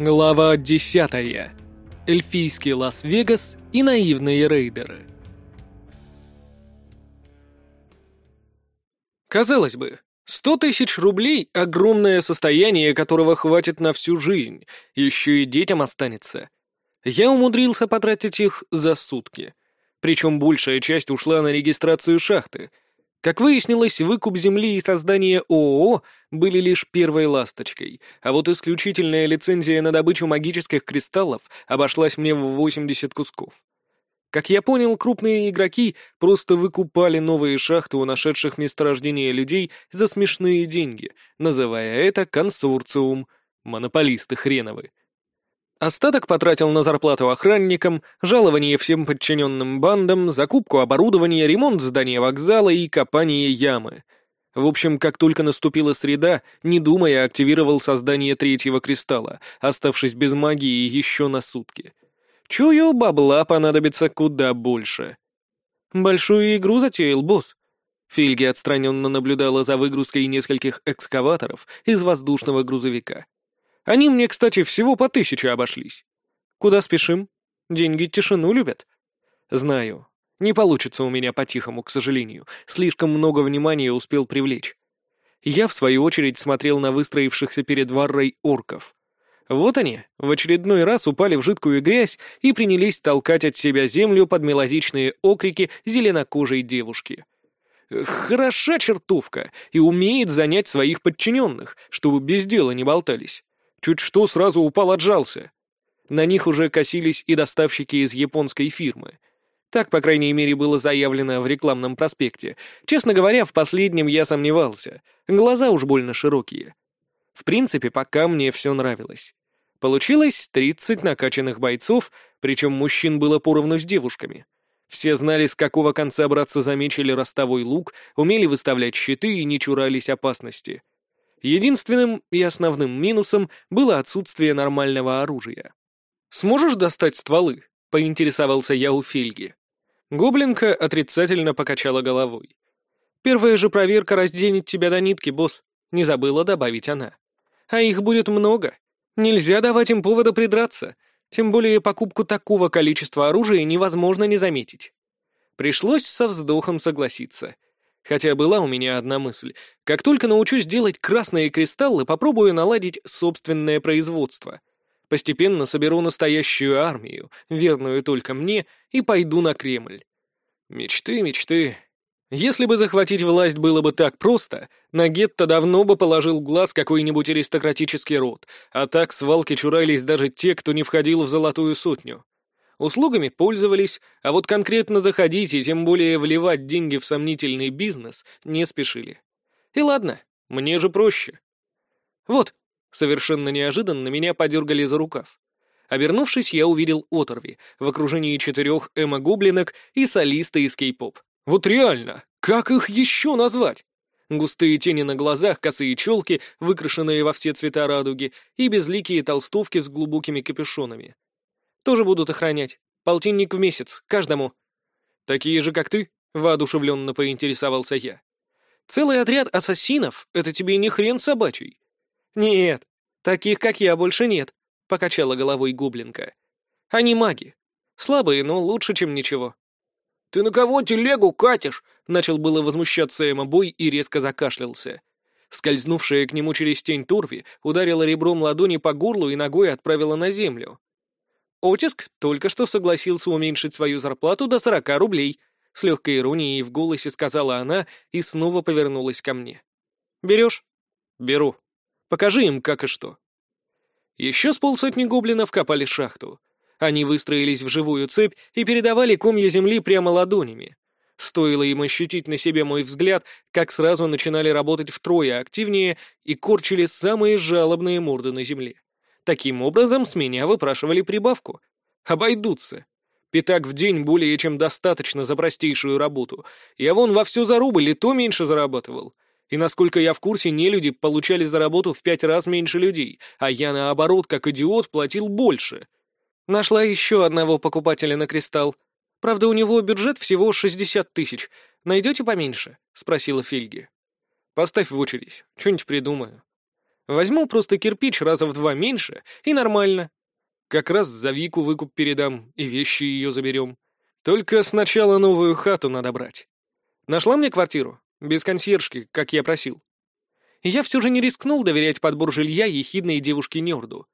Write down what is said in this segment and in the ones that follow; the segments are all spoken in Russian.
Глава десятая. Эльфийский Лас-Вегас и наивные рейдеры. Казалось бы, сто тысяч рублей — огромное состояние, которого хватит на всю жизнь, еще и детям останется. Я умудрился потратить их за сутки. Причем большая часть ушла на регистрацию шахты — как выяснилось, выкуп земли и создание ООО были лишь первой ласточкой, а вот исключительная лицензия на добычу магических кристаллов обошлась мне в 80 кусков. Как я понял, крупные игроки просто выкупали новые шахты у нашедших месторождения людей за смешные деньги, называя это консорциум. Монополисты хреновы. Остаток потратил на зарплату охранникам, жалование всем подчиненным бандам, закупку оборудования, ремонт здания вокзала и копание ямы. В общем, как только наступила среда, не думая, активировал создание третьего кристалла, оставшись без магии еще на сутки. Чую, бабла понадобится куда больше. Большую игру затеял босс. Фильги отстраненно наблюдала за выгрузкой нескольких экскаваторов из воздушного грузовика. Они мне, кстати, всего по тысяче обошлись. Куда спешим? Деньги тишину любят. Знаю. Не получится у меня по-тихому, к сожалению. Слишком много внимания успел привлечь. Я, в свою очередь, смотрел на выстроившихся перед Варрой орков. Вот они, в очередной раз упали в жидкую грязь и принялись толкать от себя землю под мелодичные окрики зеленокожей девушки. Хороша чертовка и умеет занять своих подчиненных, чтобы без дела не болтались. Чуть что сразу упал отжался. На них уже косились и доставщики из японской фирмы. Так, по крайней мере, было заявлено в рекламном проспекте. Честно говоря, в последнем я сомневался. Глаза уж больно широкие. В принципе, пока мне все нравилось. Получилось 30 накачанных бойцов, причем мужчин было поровну с девушками. Все знали, с какого конца браться за меч или ростовой лук, умели выставлять щиты и не чурались опасности. Единственным и основным минусом было отсутствие нормального оружия. «Сможешь достать стволы?» — поинтересовался я у Фельги. Гоблинка отрицательно покачала головой. «Первая же проверка разденет тебя до нитки, босс», — не забыла добавить она. «А их будет много. Нельзя давать им повода придраться, тем более покупку такого количества оружия невозможно не заметить». Пришлось со вздохом согласиться — Хотя была у меня одна мысль. Как только научусь делать красные кристаллы, попробую наладить собственное производство. Постепенно соберу настоящую армию, верную только мне, и пойду на Кремль. Мечты, мечты. Если бы захватить власть было бы так просто, на гетто давно бы положил глаз какой-нибудь аристократический род, а так свалки чурались даже те, кто не входил в золотую сотню. Услугами пользовались, а вот конкретно заходить и тем более вливать деньги в сомнительный бизнес не спешили. И ладно, мне же проще. Вот, совершенно неожиданно меня подергали за рукав. Обернувшись, я увидел оторви в окружении четырех эмо-гоблинок и солиста из кей-поп. Вот реально, как их еще назвать? Густые тени на глазах, косые челки, выкрашенные во все цвета радуги, и безликие толстовки с глубокими капюшонами. Тоже будут охранять. Полтинник в месяц, каждому». «Такие же, как ты?» — воодушевленно поинтересовался я. «Целый отряд ассасинов — это тебе не хрен собачий». «Нет, таких, как я, больше нет», — покачала головой гоблинка. «Они маги. Слабые, но лучше, чем ничего». «Ты на кого телегу катишь?» — начал было возмущаться Эмобой и резко закашлялся. Скользнувшая к нему через тень Турви ударила ребром ладони по горлу и ногой отправила на землю. Отиск только что согласился уменьшить свою зарплату до сорока рублей. С легкой иронией в голосе сказала она и снова повернулась ко мне. «Берешь?» «Беру. Покажи им, как и что». Еще с полсотни гоблинов копали шахту. Они выстроились в живую цепь и передавали комья земли прямо ладонями. Стоило им ощутить на себе мой взгляд, как сразу начинали работать втрое активнее и корчили самые жалобные морды на земле. Таким образом, с меня выпрашивали прибавку. Обойдутся. Пятак в день более чем достаточно за простейшую работу. Я вон во всю за рубль и то меньше зарабатывал. И насколько я в курсе, не люди получали за работу в пять раз меньше людей, а я, наоборот, как идиот, платил больше. Нашла еще одного покупателя на кристалл. Правда, у него бюджет всего 60 тысяч. Найдете поменьше?» — спросила Фильги. «Поставь в очередь, что-нибудь придумаю». Возьму просто кирпич раза в два меньше, и нормально. Как раз за Вику выкуп передам, и вещи ее заберем. Только сначала новую хату надо брать. Нашла мне квартиру? Без консьержки, как я просил. Я все же не рискнул доверять подбор жилья ехидной девушке Нерду.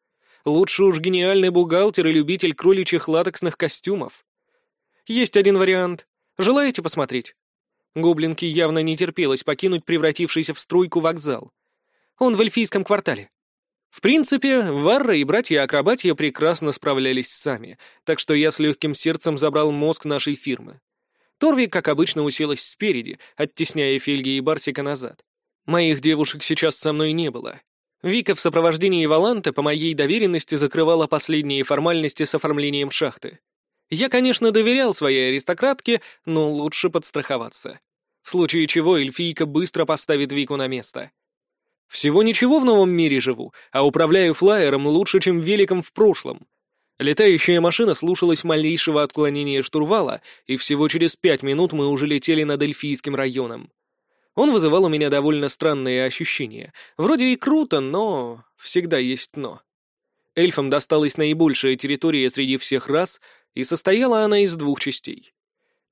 Лучше уж гениальный бухгалтер и любитель кроличьих латексных костюмов. Есть один вариант. Желаете посмотреть? Гоблинке явно не терпелось покинуть превратившийся в струйку вокзал. Он в эльфийском квартале. В принципе, Варра и братья-акробатия прекрасно справлялись сами, так что я с легким сердцем забрал мозг нашей фирмы. Торви, как обычно, уселась спереди, оттесняя Фельги и Барсика назад. Моих девушек сейчас со мной не было. Вика в сопровождении Валанты по моей доверенности закрывала последние формальности с оформлением шахты. Я, конечно, доверял своей аристократке, но лучше подстраховаться. В случае чего эльфийка быстро поставит Вику на место. Всего ничего в новом мире живу, а управляю флайером лучше, чем великом в прошлом. Летающая машина слушалась малейшего отклонения штурвала, и всего через пять минут мы уже летели над эльфийским районом. Он вызывал у меня довольно странные ощущения. Вроде и круто, но всегда есть «но». Эльфам досталась наибольшая территория среди всех рас, и состояла она из двух частей.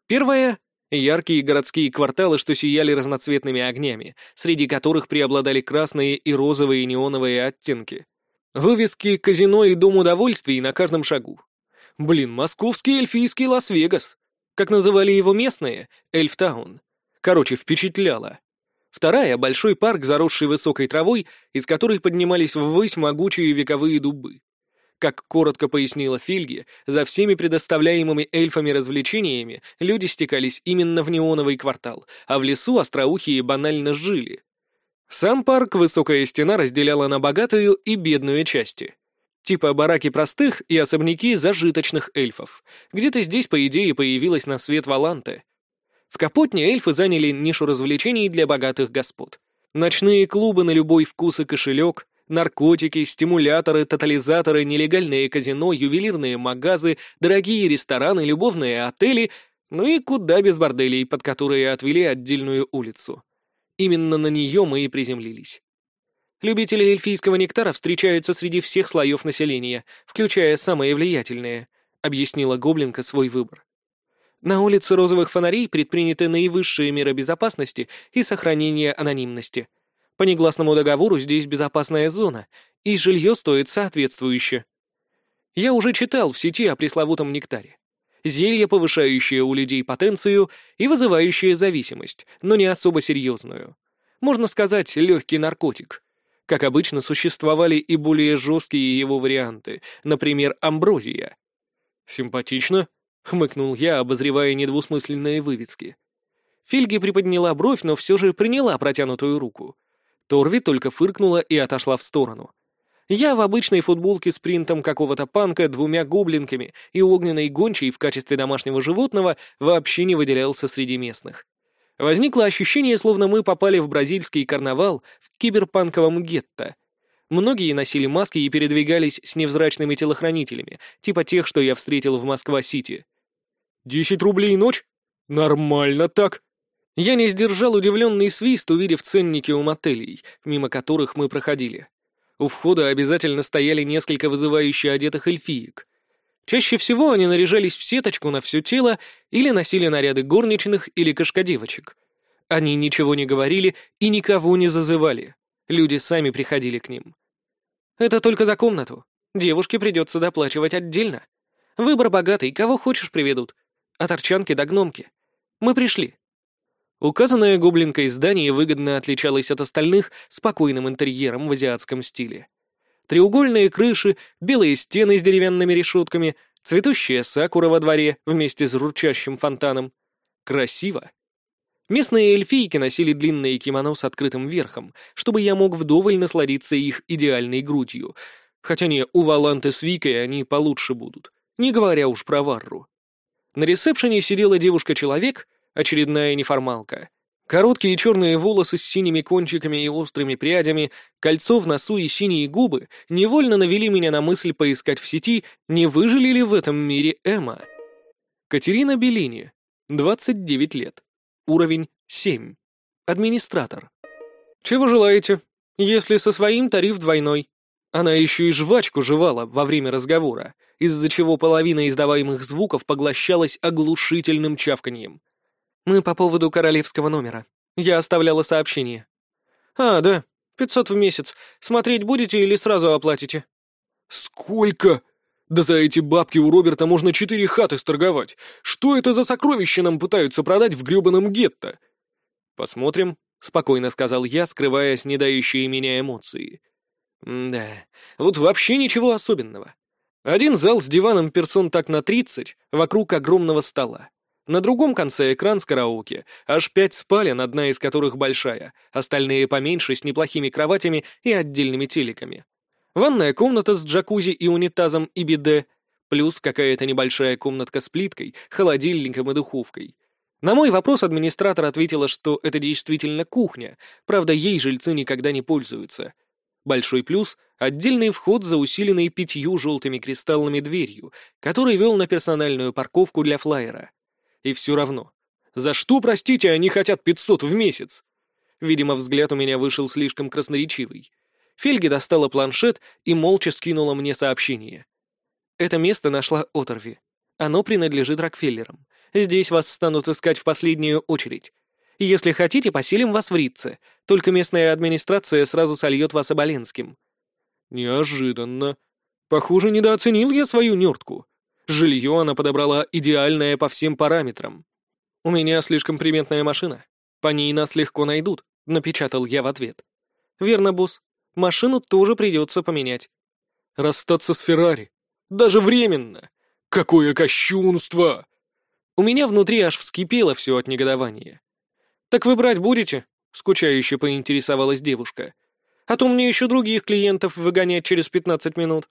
Первая Яркие городские кварталы, что сияли разноцветными огнями, среди которых преобладали красные и розовые неоновые оттенки. Вывески «Казино» и «Дом удовольствий» на каждом шагу. Блин, московский эльфийский Лас-Вегас. Как называли его местные, Эльфтаун. Короче, впечатляло. Вторая — большой парк, заросший высокой травой, из которой поднимались ввысь могучие вековые дубы. Как коротко пояснила Фильги, за всеми предоставляемыми эльфами развлечениями люди стекались именно в неоновый квартал, а в лесу остроухие банально жили. Сам парк высокая стена разделяла на богатую и бедную части. Типа бараки простых и особняки зажиточных эльфов. Где-то здесь, по идее, появилась на свет Валанте. В Капотне эльфы заняли нишу развлечений для богатых господ. Ночные клубы на любой вкус и кошелек, Наркотики, стимуляторы, тотализаторы, нелегальные казино, ювелирные магазы, дорогие рестораны, любовные отели, ну и куда без борделей, под которые отвели отдельную улицу. Именно на нее мы и приземлились. Любители эльфийского нектара встречаются среди всех слоев населения, включая самые влиятельные, объяснила Гоблинка свой выбор. На улице розовых фонарей предприняты наивысшие меры безопасности и сохранения анонимности — по негласному договору здесь безопасная зона, и жилье стоит соответствующе. Я уже читал в сети о пресловутом нектаре. Зелье, повышающее у людей потенцию и вызывающее зависимость, но не особо серьезную. Можно сказать, легкий наркотик. Как обычно, существовали и более жесткие его варианты, например, амброзия. «Симпатично», — хмыкнул я, обозревая недвусмысленные вывески. Фильги приподняла бровь, но все же приняла протянутую руку. Торви только фыркнула и отошла в сторону. Я в обычной футболке с принтом какого-то панка, двумя гоблинками и огненной гончей в качестве домашнего животного вообще не выделялся среди местных. Возникло ощущение, словно мы попали в бразильский карнавал в киберпанковом гетто. Многие носили маски и передвигались с невзрачными телохранителями, типа тех, что я встретил в Москва-Сити. «Десять рублей ночь? Нормально так!» Я не сдержал удивленный свист, увидев ценники у мотелей, мимо которых мы проходили. У входа обязательно стояли несколько вызывающе одетых эльфиек. Чаще всего они наряжались в сеточку на все тело или носили наряды горничных или кошкодевочек. Они ничего не говорили и никого не зазывали. Люди сами приходили к ним. Это только за комнату. Девушке придется доплачивать отдельно. Выбор богатый, кого хочешь приведут. От арчанки до гномки. Мы пришли. Указанное гоблинкой здание выгодно отличалось от остальных спокойным интерьером в азиатском стиле. Треугольные крыши, белые стены с деревянными решетками, цветущая сакура во дворе вместе с журчащим фонтаном. Красиво. Местные эльфийки носили длинные кимоно с открытым верхом, чтобы я мог вдоволь насладиться их идеальной грудью. Хотя не, у Валанты с Викой они получше будут, не говоря уж про Варру. На ресепшене сидела девушка-человек очередная неформалка. Короткие черные волосы с синими кончиками и острыми прядями, кольцо в носу и синие губы невольно навели меня на мысль поискать в сети, не выжили ли в этом мире Эмма. Катерина Беллини, 29 лет. Уровень 7. Администратор. «Чего желаете?» Если со своим, тариф двойной. Она еще и жвачку жевала во время разговора, из-за чего половина издаваемых звуков поглощалась оглушительным чавканьем. Мы по поводу королевского номера. Я оставляла сообщение. А, да, пятьсот в месяц. Смотреть будете или сразу оплатите? Сколько? Да за эти бабки у Роберта можно четыре хаты сторговать. Что это за сокровища нам пытаются продать в грёбаном гетто? Посмотрим, спокойно сказал я, скрывая снедающие меня эмоции. да, вот вообще ничего особенного. Один зал с диваном персон так на тридцать, вокруг огромного стола. На другом конце экран с караоке, аж пять спален, одна из которых большая, остальные поменьше, с неплохими кроватями и отдельными телеками. Ванная комната с джакузи и унитазом и биде, плюс какая-то небольшая комнатка с плиткой, холодильником и духовкой. На мой вопрос администратор ответила, что это действительно кухня, правда, ей жильцы никогда не пользуются. Большой плюс — отдельный вход за усиленной пятью желтыми кристаллами дверью, который вел на персональную парковку для флайера. И все равно. За что, простите, они хотят 500 в месяц? Видимо, взгляд у меня вышел слишком красноречивый. Фельги достала планшет и молча скинула мне сообщение. Это место нашла Оторви. Оно принадлежит Рокфеллерам. Здесь вас станут искать в последнюю очередь. Если хотите, поселим вас в Ритце, только местная администрация сразу сольет вас Оболенским». «Неожиданно. Похоже, недооценил я свою нюртку. Жилье она подобрала идеальное по всем параметрам». «У меня слишком приметная машина. По ней нас легко найдут», — напечатал я в ответ. «Верно, босс. Машину тоже придется поменять. Расстаться с Феррари. Даже временно. Какое кощунство! У меня внутри аж вскипело все от негодования. «Так вы брать будете?» — скучающе поинтересовалась девушка. «А то мне еще других клиентов выгонять через пятнадцать минут».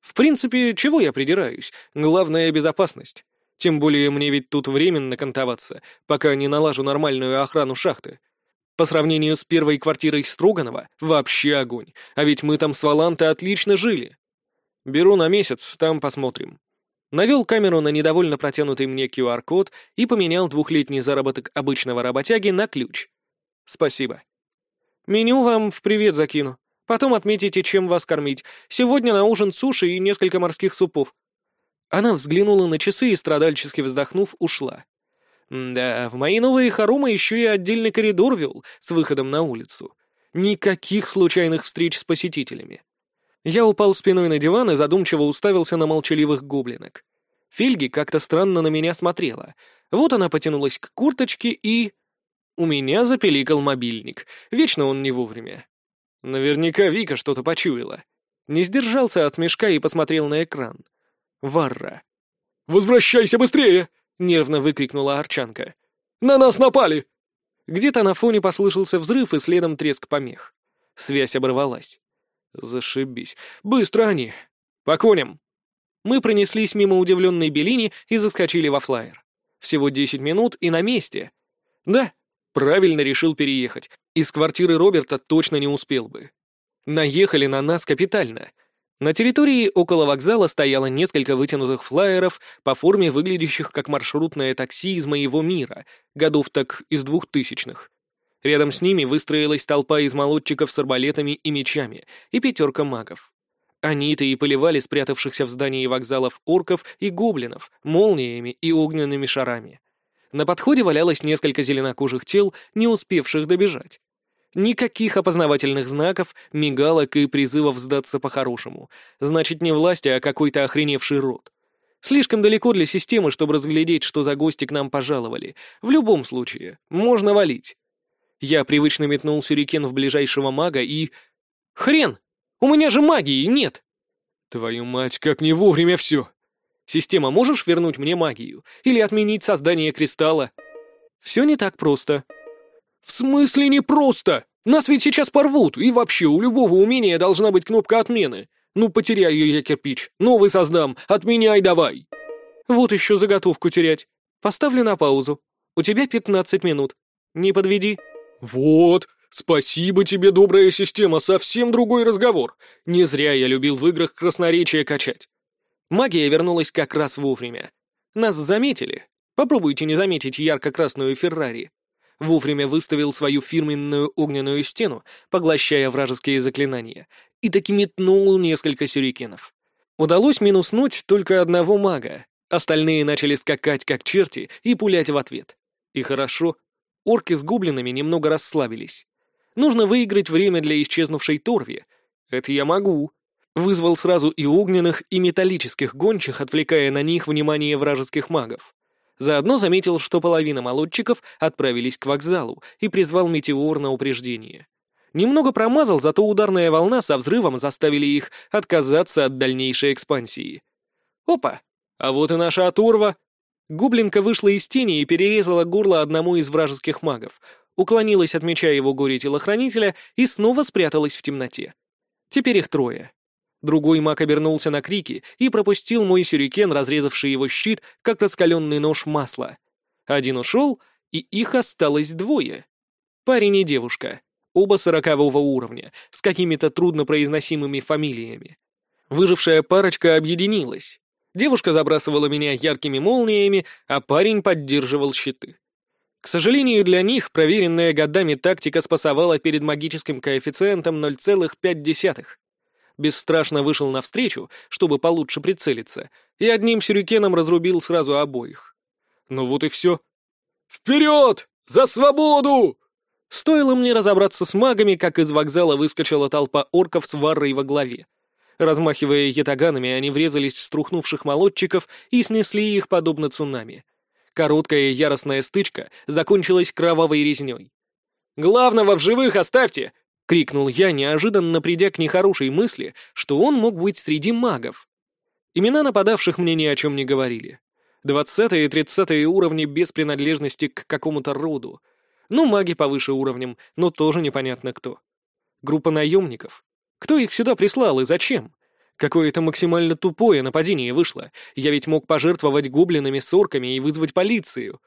В принципе, чего я придираюсь? Главное — безопасность. Тем более мне ведь тут временно кантоваться, пока не налажу нормальную охрану шахты. По сравнению с первой квартирой Строганова, вообще огонь. А ведь мы там с Валантой отлично жили. Беру на месяц, там посмотрим. Навел камеру на недовольно протянутый мне QR-код и поменял двухлетний заработок обычного работяги на ключ. Спасибо. Меню вам в привет закину. Потом отметите, чем вас кормить. Сегодня на ужин суши и несколько морских супов. Она взглянула на часы и, страдальчески вздохнув, ушла. Да, в мои новые хоромы еще и отдельный коридор вел с выходом на улицу. Никаких случайных встреч с посетителями. Я упал спиной на диван и задумчиво уставился на молчаливых гоблинок. Фильги как-то странно на меня смотрела. Вот она потянулась к курточке и... У меня запеликал мобильник. Вечно он не вовремя. Наверняка Вика что-то почуяла. Не сдержался от мешка и посмотрел на экран. Варра. «Возвращайся быстрее!» — нервно выкрикнула Арчанка. «На нас напали!» Где-то на фоне послышался взрыв и следом треск помех. Связь оборвалась. Зашибись. Быстро они. По коням. Мы пронеслись мимо удивленной Белини и заскочили во флайер. Всего десять минут и на месте. Да, правильно решил переехать. Из квартиры Роберта точно не успел бы. Наехали на нас капитально — на территории около вокзала стояло несколько вытянутых флайеров, по форме выглядящих как маршрутное такси из моего мира, годов так из двухтысячных. Рядом с ними выстроилась толпа из молодчиков с арбалетами и мечами и пятерка магов. Они-то и поливали спрятавшихся в здании вокзалов орков и гоблинов молниями и огненными шарами. На подходе валялось несколько зеленокожих тел, не успевших добежать. Никаких опознавательных знаков, мигалок и призывов сдаться по-хорошему. Значит, не власти, а какой-то охреневший род. Слишком далеко для системы, чтобы разглядеть, что за гости к нам пожаловали. В любом случае, можно валить. Я привычно метнул сюрикен в ближайшего мага и... Хрен! У меня же магии нет! Твою мать, как не вовремя все! Система, можешь вернуть мне магию? Или отменить создание кристалла? Все не так просто. «В смысле не просто? Нас ведь сейчас порвут, и вообще у любого умения должна быть кнопка отмены. Ну, потеряю я кирпич, новый создам, отменяй давай!» «Вот еще заготовку терять. Поставлю на паузу. У тебя пятнадцать минут. Не подведи». «Вот, спасибо тебе, добрая система, совсем другой разговор. Не зря я любил в играх красноречие качать». Магия вернулась как раз вовремя. Нас заметили. Попробуйте не заметить ярко-красную Феррари. Вовремя выставил свою фирменную огненную стену, поглощая вражеские заклинания, и таки метнул несколько сюрикенов. Удалось минуснуть только одного мага, остальные начали скакать как черти и пулять в ответ. И хорошо, орки с гоблинами немного расслабились. Нужно выиграть время для исчезнувшей Торви. Это я могу. Вызвал сразу и огненных, и металлических гончих, отвлекая на них внимание вражеских магов. Заодно заметил, что половина молодчиков отправились к вокзалу и призвал метеор на упреждение. Немного промазал, зато ударная волна со взрывом заставили их отказаться от дальнейшей экспансии. Опа! А вот и наша оторва. Гублинка вышла из тени и перерезала горло одному из вражеских магов, уклонилась от меча его горе-телохранителя и снова спряталась в темноте. Теперь их трое. Другой маг обернулся на крики и пропустил мой сюрикен, разрезавший его щит, как раскаленный нож масла. Один ушел, и их осталось двое. Парень и девушка, оба сорокового уровня, с какими-то труднопроизносимыми фамилиями. Выжившая парочка объединилась. Девушка забрасывала меня яркими молниями, а парень поддерживал щиты. К сожалению для них, проверенная годами тактика спасовала перед магическим коэффициентом 0,5 бесстрашно вышел навстречу, чтобы получше прицелиться, и одним сюрикеном разрубил сразу обоих. Ну вот и все. «Вперед! За свободу!» Стоило мне разобраться с магами, как из вокзала выскочила толпа орков с варрой во главе. Размахивая ятаганами, они врезались в струхнувших молодчиков и снесли их подобно цунами. Короткая яростная стычка закончилась кровавой резней. «Главного в живых оставьте! — крикнул я, неожиданно придя к нехорошей мысли, что он мог быть среди магов. Имена нападавших мне ни о чем не говорили. Двадцатые и тридцатые уровни без принадлежности к какому-то роду. Ну, маги повыше уровнем, но тоже непонятно кто. Группа наемников. Кто их сюда прислал и зачем? Какое-то максимально тупое нападение вышло. Я ведь мог пожертвовать гоблинами с орками и вызвать полицию.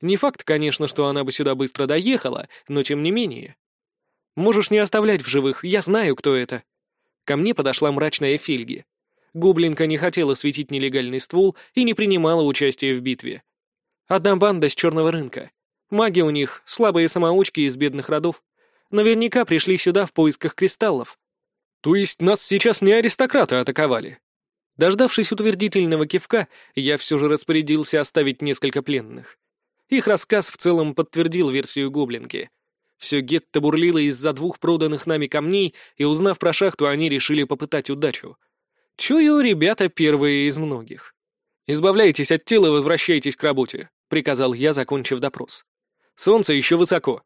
Не факт, конечно, что она бы сюда быстро доехала, но тем не менее. Можешь не оставлять в живых, я знаю, кто это». Ко мне подошла мрачная Фельги. Гоблинка не хотела светить нелегальный ствол и не принимала участия в битве. Одна банда с черного рынка. Маги у них, слабые самоучки из бедных родов. Наверняка пришли сюда в поисках кристаллов. То есть нас сейчас не аристократы атаковали? Дождавшись утвердительного кивка, я все же распорядился оставить несколько пленных. Их рассказ в целом подтвердил версию гоблинки. Все гетто бурлило из-за двух проданных нами камней, и узнав про шахту, они решили попытать удачу. Чую, ребята первые из многих. «Избавляйтесь от тела и возвращайтесь к работе», — приказал я, закончив допрос. «Солнце еще высоко».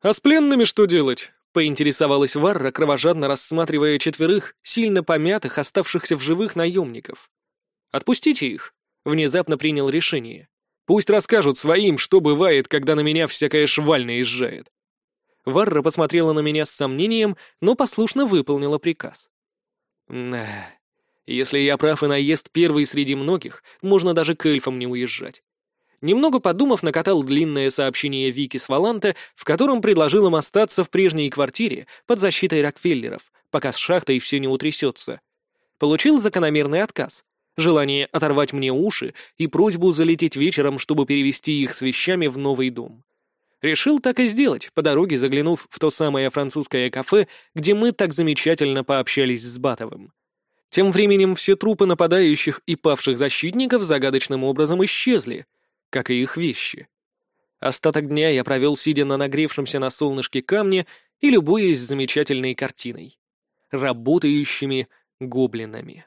«А с пленными что делать?» — поинтересовалась Варра, кровожадно рассматривая четверых, сильно помятых, оставшихся в живых наемников. «Отпустите их», — внезапно принял решение. «Пусть расскажут своим, что бывает, когда на меня всякая шваль наезжает». Варра посмотрела на меня с сомнением, но послушно выполнила приказ. Если я прав и наезд первый среди многих, можно даже к эльфам не уезжать. Немного подумав, накатал длинное сообщение Вики с Валанта, в котором предложил им остаться в прежней квартире под защитой Рокфеллеров, пока с шахтой все не утрясется. Получил закономерный отказ. Желание оторвать мне уши и просьбу залететь вечером, чтобы перевести их с вещами в новый дом. Решил так и сделать, по дороге заглянув в то самое французское кафе, где мы так замечательно пообщались с Батовым. Тем временем все трупы нападающих и павших защитников загадочным образом исчезли, как и их вещи. Остаток дня я провел, сидя на нагревшемся на солнышке камне и любуясь замечательной картиной — работающими гоблинами.